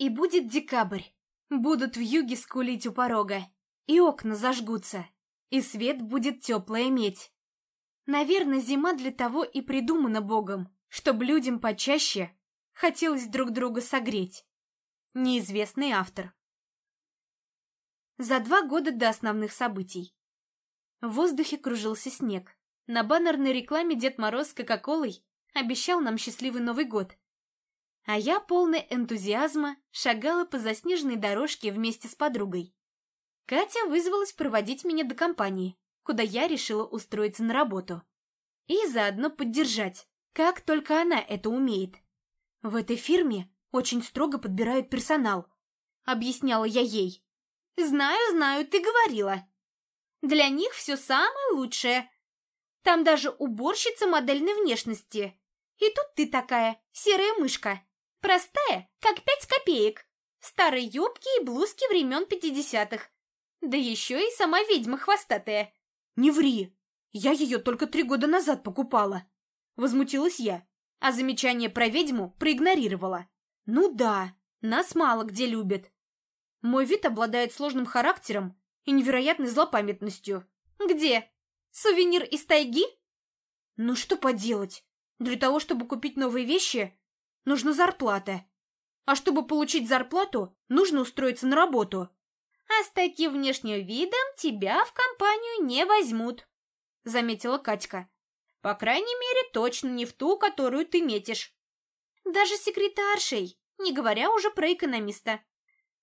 И будет декабрь. Будут в юге скулить у порога. И окна зажгутся. И свет будет теплая медь. Наверное, зима для того и придумана Богом, чтобы людям почаще хотелось друг друга согреть. Неизвестный автор. За два года до основных событий. В воздухе кружился снег. На баннерной рекламе Дед Мороз с Кока-Колой обещал нам счастливый Новый год. А я, полная энтузиазма, шагала по заснеженной дорожке вместе с подругой. Катя вызвалась проводить меня до компании, куда я решила устроиться на работу. И заодно поддержать, как только она это умеет. В этой фирме очень строго подбирают персонал, объясняла я ей. Знаю, знаю, ты говорила. Для них все самое лучшее. Там даже уборщица модельной внешности. И тут ты такая, серая мышка. Простая, как пять копеек. Старые юбки и блузки времен пятидесятых. Да еще и сама ведьма хвостатая. Не ври, я ее только три года назад покупала. Возмутилась я, а замечание про ведьму проигнорировала. Ну да, нас мало где любят. Мой вид обладает сложным характером и невероятной злопамятностью. Где? Сувенир из тайги? Ну что поделать? Для того, чтобы купить новые вещи, нужна зарплата. А чтобы получить зарплату, нужно устроиться на работу. А с таким внешним видом тебя в компанию не возьмут, заметила Катька. По крайней мере, точно не в ту, которую ты метишь. Даже секретаршей, не говоря уже про экономиста.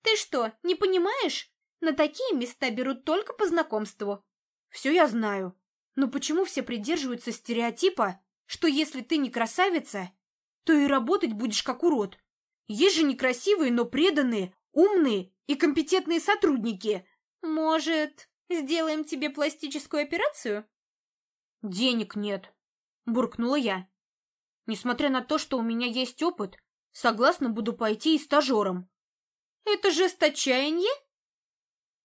Ты что, не понимаешь? На такие места берут только по знакомству. Все я знаю. Но почему все придерживаются стереотипа, что если ты не красавица, то и работать будешь как урод? Есть же некрасивые, но преданные, умные и компетентные сотрудники. Может, сделаем тебе пластическую операцию? Денег нет, буркнула я. Несмотря на то, что у меня есть опыт, согласна буду пойти и стажером. Это жест отчаяния?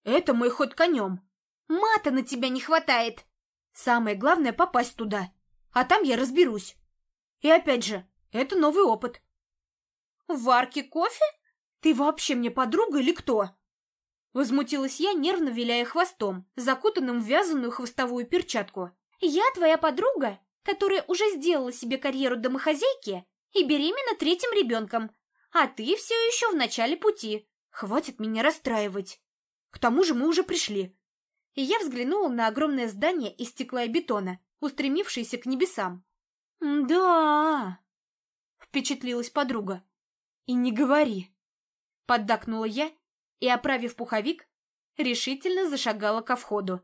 Это мой ход конем. Мата на тебя не хватает. Самое главное — попасть туда. А там я разберусь. И опять же, это новый опыт. В варке кофе? Ты вообще мне подруга или кто? Возмутилась я, нервно виляя хвостом, закутанным в вязаную хвостовую перчатку. Я твоя подруга, которая уже сделала себе карьеру домохозяйки и беременна третьим ребенком, а ты все еще в начале пути. Хватит меня расстраивать. К тому же мы уже пришли. И я взглянула на огромное здание из стекла и бетона, устремившееся к небесам. «Да!» — впечатлилась подруга. «И не говори!» — поддакнула я и, оправив пуховик, решительно зашагала ко входу.